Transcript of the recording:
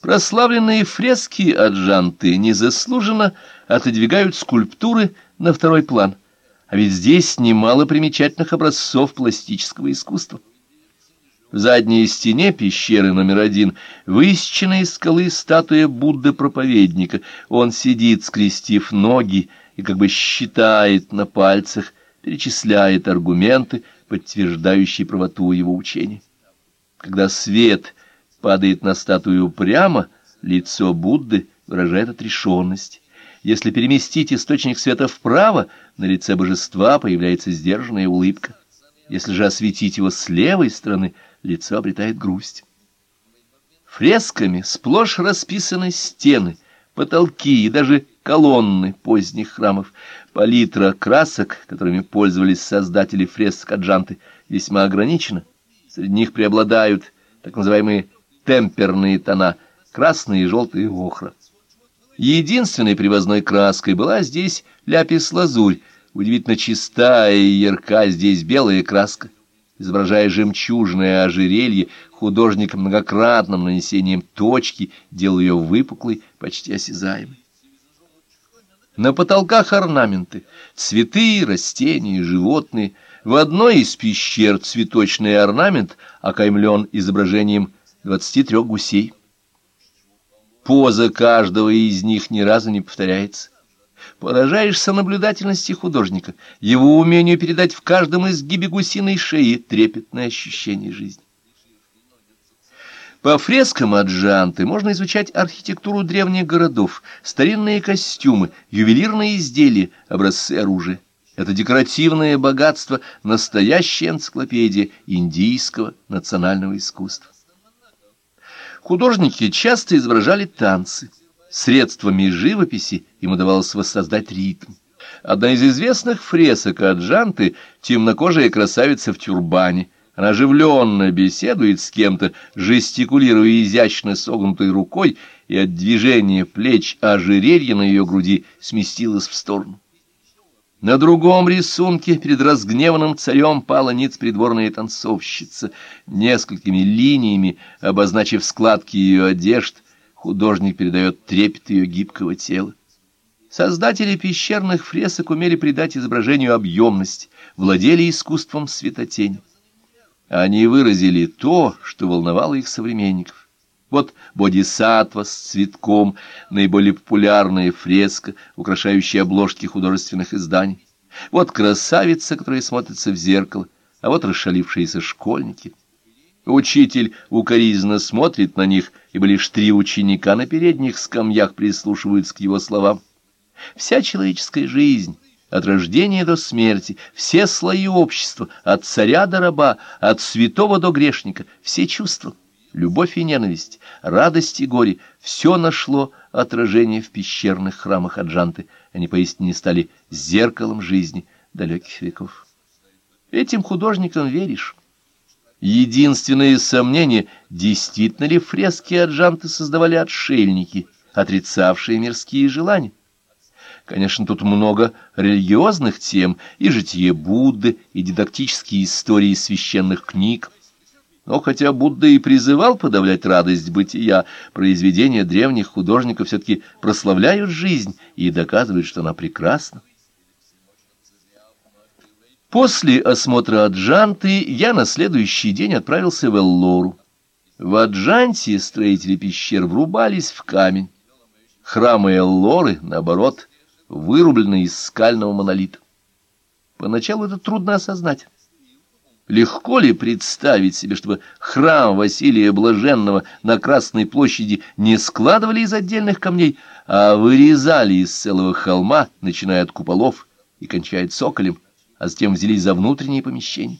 Прославленные фрески Аджанты незаслуженно отодвигают скульптуры на второй план, а ведь здесь немало примечательных образцов пластического искусства. В задней стене пещеры номер один высечена из скалы статуя Будды-проповедника. Он сидит, скрестив ноги, и как бы считает на пальцах, перечисляет аргументы, подтверждающие правоту его учения. Когда свет падает на статую прямо, лицо Будды выражает отрешенность. Если переместить источник света вправо, на лице божества появляется сдержанная улыбка. Если же осветить его с левой стороны, лицо обретает грусть. Фресками сплошь расписаны стены, потолки и даже колонны поздних храмов. Палитра красок, которыми пользовались создатели фреск Аджанты, весьма ограничена. Среди них преобладают так называемые темперные тона — красные, желтые, охра. Единственной привозной краской была здесь ляпис-лазурь, удивительно чистая и ярка здесь белая краска. Изображая жемчужное ожерелье, художник многократным нанесением точки делал ее выпуклой, почти осязаемой. На потолках орнаменты, цветы, растения, животные. В одной из пещер цветочный орнамент окаймлен изображением двадцати трех гусей. Поза каждого из них ни разу не повторяется. Поражаешься наблюдательности художника, его умению передать в каждом изгибе гусиной шеи трепетное ощущение жизни. По фрескам Аджанты можно изучать архитектуру древних городов, старинные костюмы, ювелирные изделия, образцы оружия. Это декоративное богатство, настоящая энциклопедия индийского национального искусства. Художники часто изображали танцы. Средствами живописи им удавалось воссоздать ритм. Одна из известных фресок Аджанты — темнокожая красавица в тюрбане — она оживленно беседует с кем-то, жестикулируя изящно согнутой рукой, и от движения плеч ожерелье на ее груди сместилось в сторону. На другом рисунке перед разгневанным царем пала ниц придворная танцовщица. Несколькими линиями, обозначив складки ее одежд, художник передает трепет ее гибкого тела. Создатели пещерных фресок умели придать изображению объемность, владели искусством светотени. Они выразили то, что волновало их современников. Вот бодисаттва с цветком, наиболее популярная фреска, украшающая обложки художественных изданий. Вот красавица, которая смотрится в зеркало, а вот расшалившиеся школьники. Учитель укоризненно смотрит на них, ибо лишь три ученика на передних скамьях прислушиваются к его словам. Вся человеческая жизнь от рождения до смерти, все слои общества, от царя до раба, от святого до грешника, все чувства, любовь и ненависть, радость и горе, все нашло отражение в пещерных храмах Аджанты, они поистине стали зеркалом жизни далеких веков. Этим художникам веришь. Единственное сомнение, действительно ли фрески Аджанты создавали отшельники, отрицавшие мирские желания. Конечно, тут много религиозных тем, и житие Будды, и дидактические истории священных книг. Но хотя Будда и призывал подавлять радость бытия, произведения древних художников все-таки прославляют жизнь и доказывают, что она прекрасна. После осмотра Аджанты я на следующий день отправился в Эллору. В Аджанте строители пещер врубались в камень. Храмы Эллоры, наоборот, вырубленный из скального монолита. Поначалу это трудно осознать. Легко ли представить себе, чтобы храм Василия Блаженного на Красной площади не складывали из отдельных камней, а вырезали из целого холма, начиная от куполов и кончая цоколем, а затем взялись за внутренние помещения?